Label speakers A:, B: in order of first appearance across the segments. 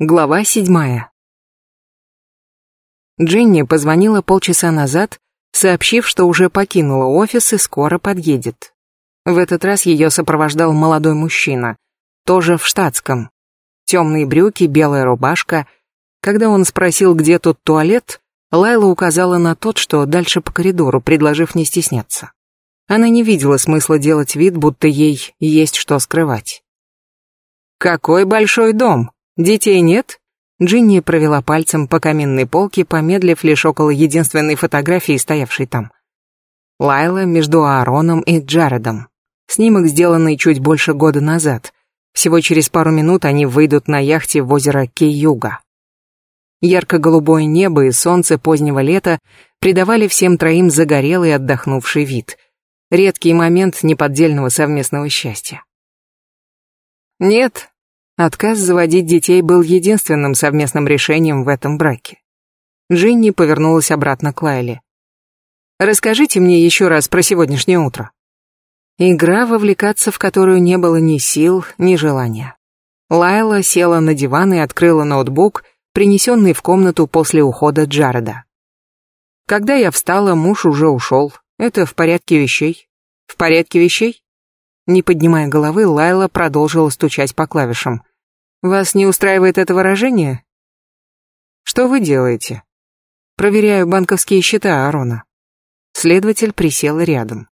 A: Глава седьмая. Джинни позвонила полчаса назад, сообщив, что уже покинула офис и скоро подъедет. В этот раз ее сопровождал молодой мужчина, тоже в штатском. Темные брюки, белая рубашка. Когда он спросил, где тут туалет, Лайла указала на тот, что дальше по коридору, предложив не стесняться. Она не видела смысла делать вид, будто ей есть что скрывать. «Какой большой дом!» Детей нет? Джинни провела пальцем по каминной полке, помедлив лишь около единственной фотографии, стоявшей там. Лайла между Аароном и Джаредом. Снимок, сделанный чуть больше года назад. Всего через пару минут они выйдут на яхте в озеро Кейюга. Ярко-голубое небо и солнце позднего лета придавали всем троим загорелый отдохнувший вид. Редкий момент неподдельного совместного счастья. «Нет, Отказ заводить детей был единственным совместным решением в этом браке. Джинни повернулась обратно к Лайле. «Расскажите мне еще раз про сегодняшнее утро». Игра, вовлекаться в которую не было ни сил, ни желания. Лайла села на диван и открыла ноутбук, принесенный в комнату после ухода Джареда. Когда я встала, муж уже ушел. Это в порядке вещей. В порядке вещей? Не поднимая головы, Лайла продолжила стучать по клавишам. Вас не устраивает это выражение? Что вы делаете? Проверяю банковские счета Арона. Следователь присел рядом.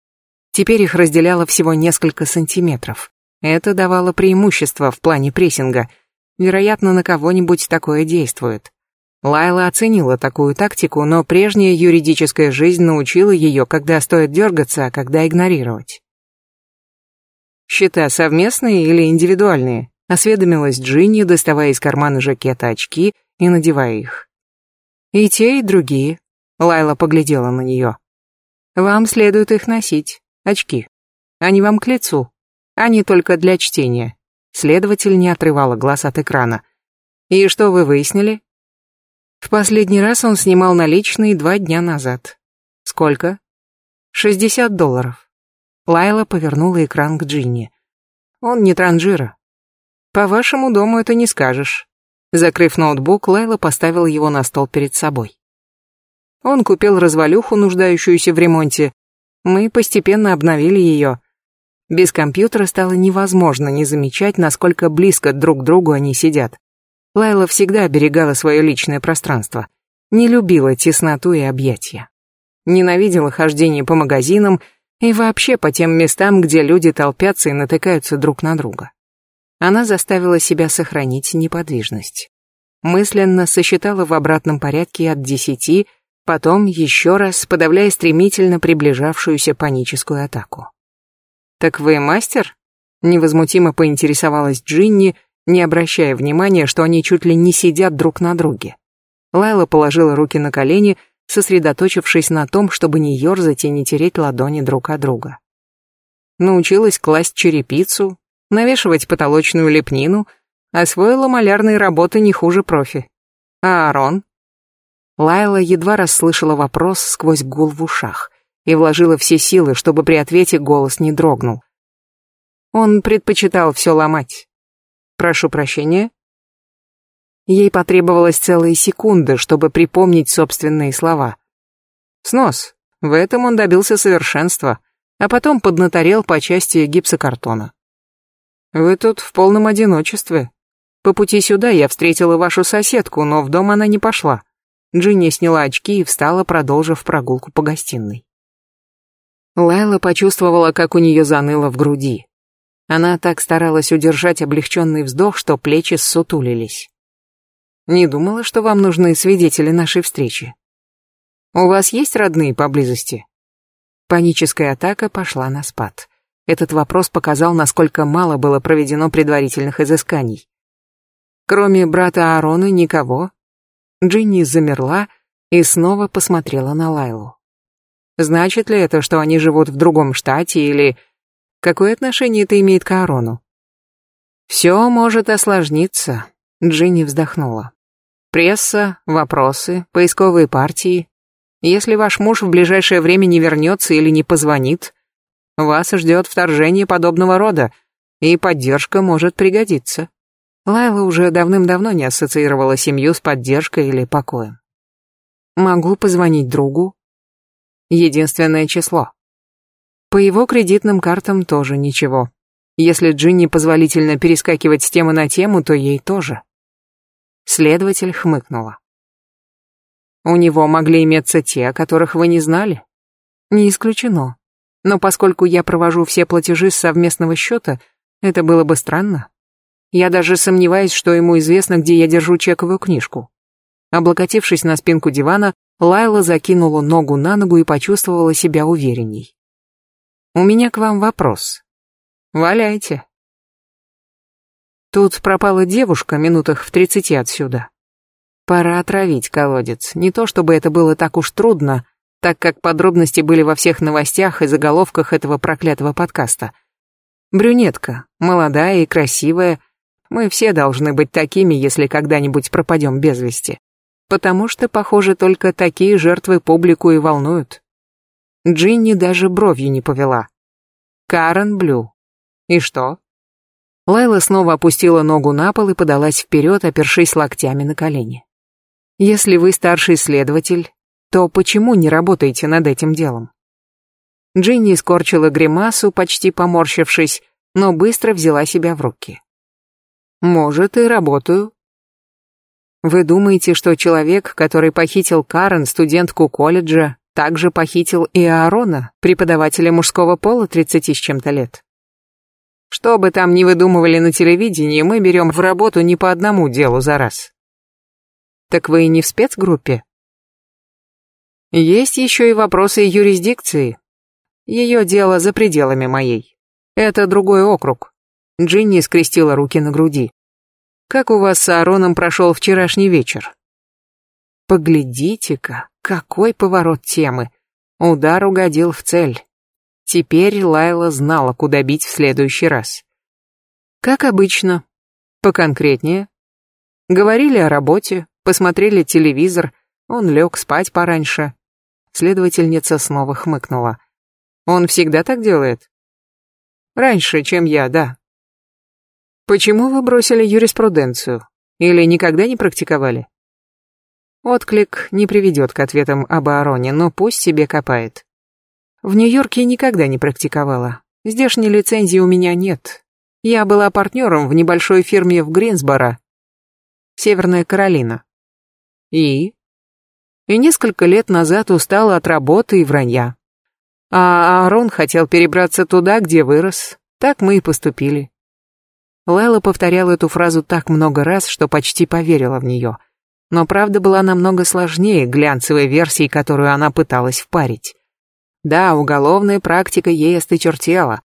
A: Теперь их разделяло всего несколько сантиметров. Это давало преимущество в плане прессинга. Вероятно, на кого-нибудь такое действует. Лайла оценила такую тактику, но прежняя юридическая жизнь научила ее, когда стоит дергаться, а когда игнорировать. Счета совместные или индивидуальные? Осведомилась Джинни, доставая из кармана жакета очки и надевая их. И те, и другие. Лайла поглядела на нее. Вам следует их носить, очки. Они вам к лицу, они только для чтения. Следователь не отрывала глаз от экрана. И что вы выяснили? В последний раз он снимал наличные два дня назад. Сколько? Шестьдесят долларов. Лайла повернула экран к Джинни. Он не транжира, по вашему дому это не скажешь. Закрыв ноутбук, Лайла поставила его на стол перед собой. Он купил развалюху, нуждающуюся в ремонте. Мы постепенно обновили ее. Без компьютера стало невозможно не замечать, насколько близко друг к другу они сидят. Лайла всегда оберегала свое личное пространство. Не любила тесноту и объятия. Ненавидела хождение по магазинам и вообще по тем местам, где люди толпятся и натыкаются друг на друга она заставила себя сохранить неподвижность. Мысленно сосчитала в обратном порядке от десяти, потом еще раз, подавляя стремительно приближавшуюся паническую атаку. «Так вы мастер?» — невозмутимо поинтересовалась Джинни, не обращая внимания, что они чуть ли не сидят друг на друге. Лайла положила руки на колени, сосредоточившись на том, чтобы не ерзать и не тереть ладони друг от друга. Научилась класть черепицу, навешивать потолочную лепнину, освоила малярные работы не хуже профи. А Арон? Лайла едва расслышала вопрос сквозь гул в ушах и вложила все силы, чтобы при ответе голос не дрогнул. Он предпочитал все ломать. Прошу прощения. Ей потребовалась целая секунда, чтобы припомнить собственные слова. Снос. В этом он добился совершенства, а потом поднаторел по части гипсокартона. Вы тут в полном одиночестве. По пути сюда я встретила вашу соседку, но в дом она не пошла. Джинни сняла очки и встала, продолжив прогулку по гостиной. Лайла почувствовала, как у нее заныло в груди. Она так старалась удержать облегченный вздох, что плечи ссутулились. «Не думала, что вам нужны свидетели нашей встречи. У вас есть родные поблизости?» Паническая атака пошла на спад. Этот вопрос показал, насколько мало было проведено предварительных изысканий. Кроме брата Аарона никого. Джинни замерла и снова посмотрела на Лайлу. Значит ли это, что они живут в другом штате или... Какое отношение это имеет к Аарону? Все может осложниться, Джинни вздохнула. Пресса, вопросы, поисковые партии. Если ваш муж в ближайшее время не вернется или не позвонит, вас ждет вторжение подобного рода, и поддержка может пригодиться. Лайла уже давным-давно не ассоциировала семью с поддержкой или покоем. Могу позвонить другу. Единственное число. По его кредитным картам тоже ничего. Если Джинни позволительно перескакивать с темы на тему, то ей тоже. Следователь хмыкнула. У него могли иметься те, о которых вы не знали? Не исключено. Но поскольку я провожу все платежи с совместного счета, это было бы странно. Я даже сомневаюсь, что ему известно, где я держу чековую книжку. Облокотившись на спинку дивана, Лайла закинула ногу на ногу и почувствовала себя уверенней. «У меня к вам вопрос. Валяйте». Тут пропала девушка минутах в тридцати отсюда. Пора отравить колодец. Не то чтобы это было так уж трудно, так как подробности были во всех новостях и заголовках этого проклятого подкаста. Брюнетка, молодая и красивая. Мы все должны быть такими, если когда-нибудь пропадем без вести потому что, похоже, только такие жертвы публику и волнуют. Джинни даже бровью не повела. Карен Блю. И что? Лайла снова опустила ногу на пол и подалась вперед, опершись локтями на колени. Если вы старший следователь, то почему не работаете над этим делом? Джинни скорчила гримасу, почти поморщившись, но быстро взяла себя в руки. Может, и работаю, вы думаете, что человек, который похитил Карен, студентку колледжа, также похитил и Аарона, преподавателя мужского пола 30 с чем-то лет? Что бы там ни выдумывали на телевидении, мы берем в работу не по одному делу за раз. Так вы и не в спецгруппе? Есть еще и вопросы юрисдикции. Ее дело за пределами моей. Это другой округ. Джинни скрестила руки на груди. Как у вас с Аароном прошел вчерашний вечер? Поглядите-ка, какой поворот темы. Удар угодил в цель. Теперь Лайла знала, куда бить в следующий раз. Как обычно. Поконкретнее. Говорили о работе, посмотрели телевизор, он лег спать пораньше. Следовательница снова хмыкнула. Он всегда так делает? Раньше, чем я, да. Почему вы бросили юриспруденцию? Или никогда не практиковали? Отклик не приведет к ответам об Аароне, но пусть себе копает. В Нью-Йорке никогда не практиковала. Здешней лицензии у меня нет. Я была партнером в небольшой фирме в Гринсборо, Северная Каролина. И? И несколько лет назад устала от работы и вранья. А Аарон хотел перебраться туда, где вырос. Так мы и поступили. Лайла повторяла эту фразу так много раз, что почти поверила в нее. Но правда была намного сложнее глянцевой версии, которую она пыталась впарить. Да, уголовная практика ей осточертела.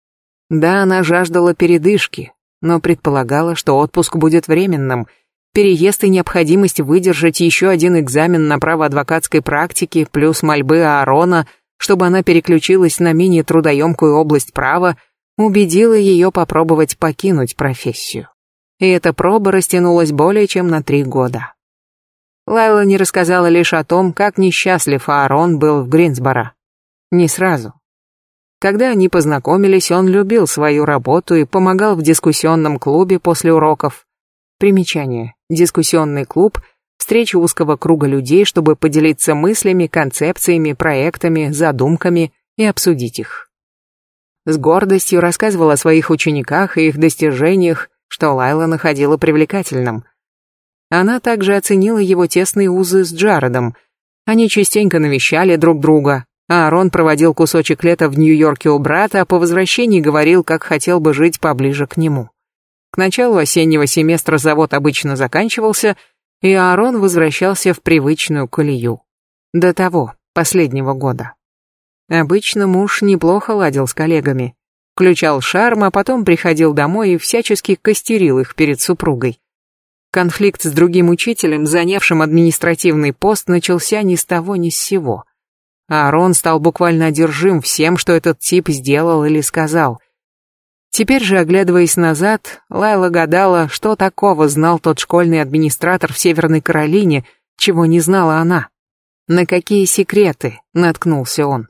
A: Да, она жаждала передышки, но предполагала, что отпуск будет временным. Переезд и необходимость выдержать еще один экзамен на право адвокатской практики, плюс мольбы Аарона, чтобы она переключилась на менее трудоемкую область права, убедила ее попробовать покинуть профессию. И эта проба растянулась более чем на три года. Лайла не рассказала лишь о том, как несчастлив Аарон был в Гринсборо. Не сразу. Когда они познакомились, он любил свою работу и помогал в дискуссионном клубе после уроков. Примечание. Дискуссионный клуб – встреча узкого круга людей, чтобы поделиться мыслями, концепциями, проектами, задумками и обсудить их с гордостью рассказывал о своих учениках и их достижениях, что Лайла находила привлекательным. Она также оценила его тесные узы с Джаредом. Они частенько навещали друг друга, а Арон проводил кусочек лета в Нью-Йорке у брата, а по возвращении говорил, как хотел бы жить поближе к нему. К началу осеннего семестра завод обычно заканчивался, и Аарон возвращался в привычную колею. До того, последнего года. Обычно муж неплохо ладил с коллегами. Включал шарм, а потом приходил домой и всячески костерил их перед супругой. Конфликт с другим учителем, занявшим административный пост, начался ни с того ни с сего. Аарон стал буквально одержим всем, что этот тип сделал или сказал. Теперь же, оглядываясь назад, Лайла гадала, что такого знал тот школьный администратор в Северной Каролине, чего не знала она. На какие секреты наткнулся он.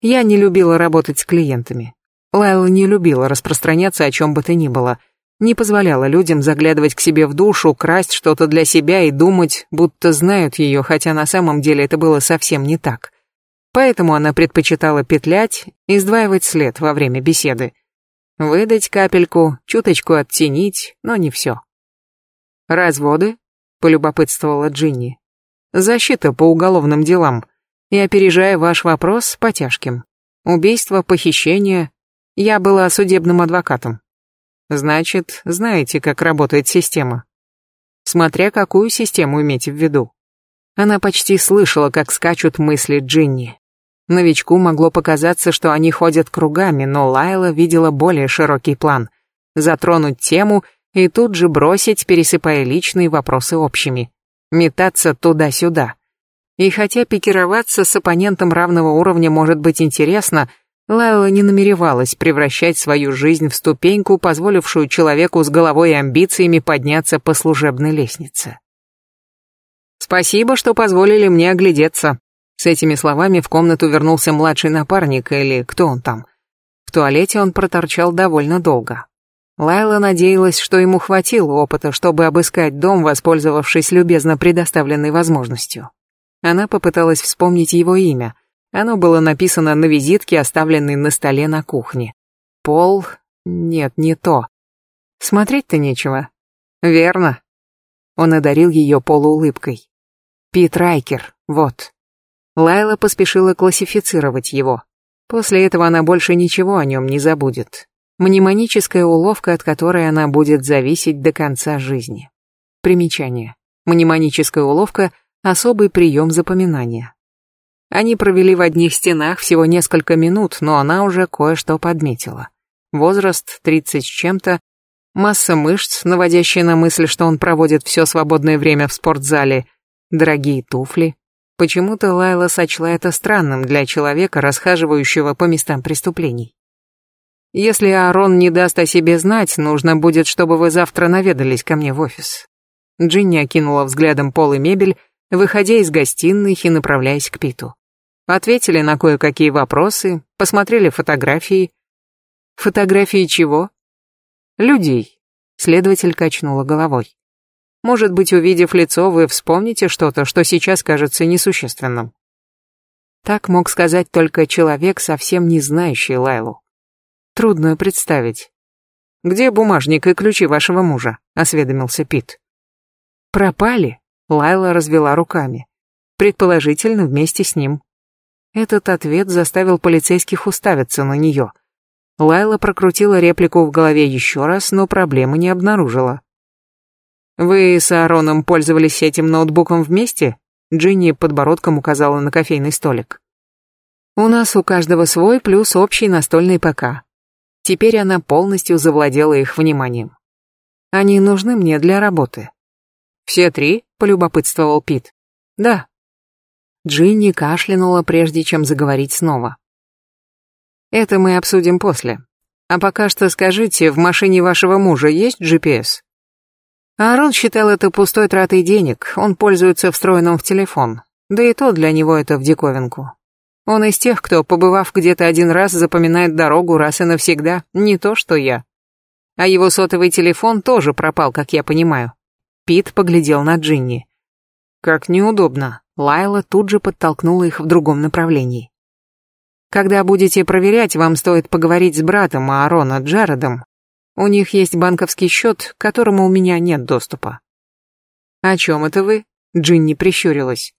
A: Я не любила работать с клиентами. Лайла не любила распространяться о чем бы то ни было. не позволяла людям заглядывать к себе в душу, красть что-то для себя и думать, будто знают ее, хотя на самом деле это было совсем не так. Поэтому она предпочитала петлять и сдваивать след во время беседы. Выдать капельку, чуточку оттенить, но не все. «Разводы?» — полюбопытствовала Джинни. «Защита по уголовным делам. И опережая ваш вопрос, по тяжким. Убийство, похищение. Я была судебным адвокатом. Значит, знаете, как работает система. Смотря какую систему имейте в виду. Она почти слышала, как скачут мысли Джинни. Новичку могло показаться, что они ходят кругами, но Лайла видела более широкий план. Затронуть тему и тут же бросить, пересыпая личные вопросы общими. Метаться туда-сюда. И хотя пикироваться с оппонентом равного уровня может быть интересно, Лайла не намеревалась превращать свою жизнь в ступеньку, позволившую человеку с головой и амбициями подняться по служебной лестнице. «Спасибо, что позволили мне оглядеться». С этими словами в комнату вернулся младший напарник, или кто он там. В туалете он проторчал довольно долго. Лайла надеялась, что ему хватило опыта, чтобы обыскать дом, воспользовавшись любезно предоставленной возможностью. Она попыталась вспомнить его имя — оно было написано на визитке, оставленной на столе на кухне. Пол... Нет, не то. Смотреть-то нечего. Верно. Он одарил ее полуулыбкой. Пит Райкер, вот. Лайла поспешила классифицировать его. После этого она больше ничего о нем не забудет. Мнемоническая уловка, от которой она будет зависеть до конца жизни. Примечание. Мнемоническая уловка – особый прием запоминания. Они провели в одних стенах всего несколько минут, но она уже кое-что подметила. Возраст 30 с чем-то, масса мышц, наводящая на мысль, что он проводит все свободное время в спортзале, дорогие туфли. Почему-то Лайла сочла это странным для человека, расхаживающего по местам преступлений. Если Аарон не даст о себе знать, нужно будет, чтобы вы завтра наведались ко мне в офис. Джинни окинула взглядом пол и мебель, выходя из гостиной и направляясь к Питу. Ответили на кое-какие вопросы, посмотрели фотографии. Фотографии чего? Людей. Следователь качнула головой. Может быть, увидев лицо, вы вспомните что-то, что сейчас кажется несущественным. Так мог сказать только человек, совсем не знающий Лайлу. Трудно представить. «Где бумажник и ключи вашего мужа?» — осведомился Пит. «Пропали?» — Лайла развела руками. «Предположительно, вместе с ним». Этот ответ заставил полицейских уставиться на нее. Лайла прокрутила реплику в голове еще раз, но проблемы не обнаружила. «Вы с Аароном пользовались этим ноутбуком вместе?» Джинни подбородком указала на кофейный столик. «У нас у каждого свой плюс общий настольный ПК. Теперь она полностью завладела их вниманием. Они нужны мне для работы». «Все три?» — полюбопытствовал Пит. «Да», Джинни кашлянула, прежде чем заговорить снова. «Это мы обсудим после. А пока что скажите, в машине вашего мужа есть GPS?» Аарон считал это пустой тратой денег, он пользуется встроенным в телефон. Да и то для него это в диковинку. Он из тех, кто, побывав где-то один раз, запоминает дорогу раз и навсегда, не то что я. А его сотовый телефон тоже пропал, как я понимаю. Пит поглядел на Джинни. Как неудобно. Лайла тут же подтолкнула их в другом направлении. Когда будете проверять, вам стоит поговорить с братом Аарона Джаредом. У них есть банковский счет, к которому у меня нет доступа. О чем это вы? Джинни прищурилась.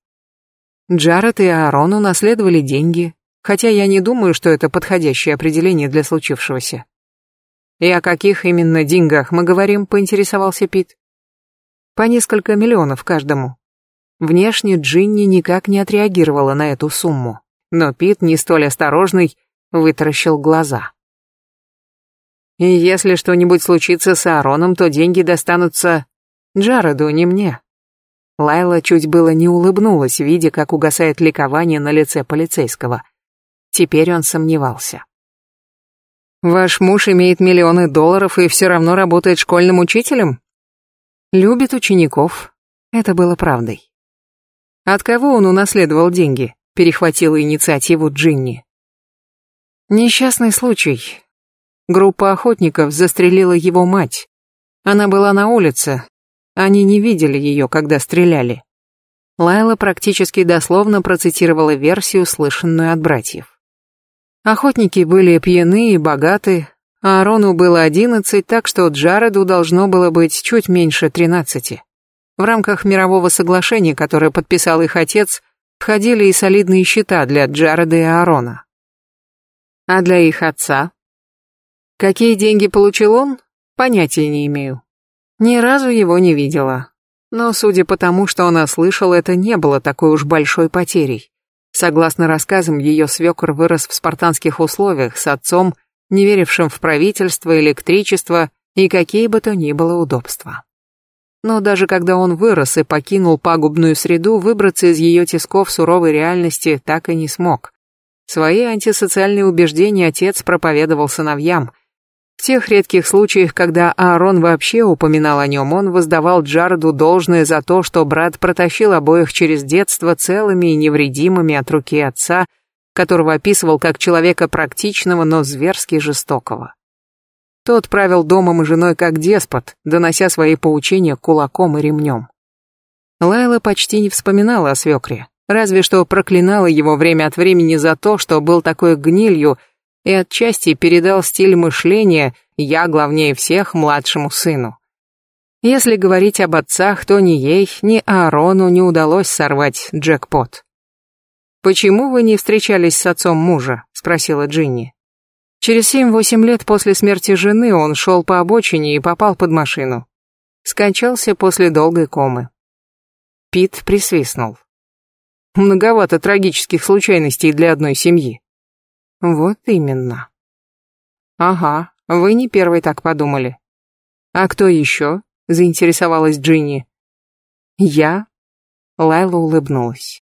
A: Джаред и Аарон унаследовали деньги, хотя я не думаю, что это подходящее определение для случившегося. И о каких именно деньгах мы говорим, поинтересовался Пит. По несколько миллионов каждому. Внешне Джинни никак не отреагировала на эту сумму, но Пит, не столь осторожный, вытаращил глаза. «И если что-нибудь случится с Аароном, то деньги достанутся Джареду, не мне». Лайла чуть было не улыбнулась, видя, как угасает ликование на лице полицейского. Теперь он сомневался. «Ваш муж имеет миллионы долларов и все равно работает школьным учителем?» «Любит учеников». Это было правдой. От кого он унаследовал деньги? Перехватила инициативу Джинни. Несчастный случай. Группа охотников застрелила его мать. Она была на улице. Они не видели ее, когда стреляли. Лайла практически дословно процитировала версию, слышанную от братьев. Охотники были пьяны и богаты, а Арону было одиннадцать, так что Джареду должно было быть чуть меньше тринадцати. В рамках мирового соглашения, которое подписал их отец, входили и солидные счета для Джареда и Аарона. А для их отца? Какие деньги получил он? Понятия не имею. Ни разу его не видела. Но, судя по тому, что она слышала, это не было такой уж большой потерей. Согласно рассказам, ее свекор вырос в спартанских условиях с отцом, не верившим в правительство, электричество и какие бы то ни было удобства. Но даже когда он вырос и покинул пагубную среду, выбраться из ее тисков суровой реальности так и не смог. Свои антисоциальные убеждения отец проповедовал сыновьям. В тех редких случаях, когда Аарон вообще упоминал о нем, он воздавал Джареду должное за то, что брат протащил обоих через детство целыми и невредимыми от руки отца, которого описывал как человека практичного, но зверски жестокого. Тот правил домом и женой как деспот, донося свои поучения кулаком и ремнем. Лайла почти не вспоминала о свекре, разве что проклинала его время от времени за то, что был такой гнилью и отчасти передал стиль мышления «я главнее всех» младшему сыну. Если говорить об отцах, то ни ей, ни Аарону не удалось сорвать джекпот. «Почему вы не встречались с отцом мужа?» — спросила Джинни. Через семь-восемь лет после смерти жены он шел по обочине и попал под машину. Скончался после долгой комы. Пит присвистнул. Многовато трагических случайностей для одной семьи. Вот именно. Ага, вы не первый так подумали. А кто еще? Заинтересовалась Джинни. Я? Лайла улыбнулась.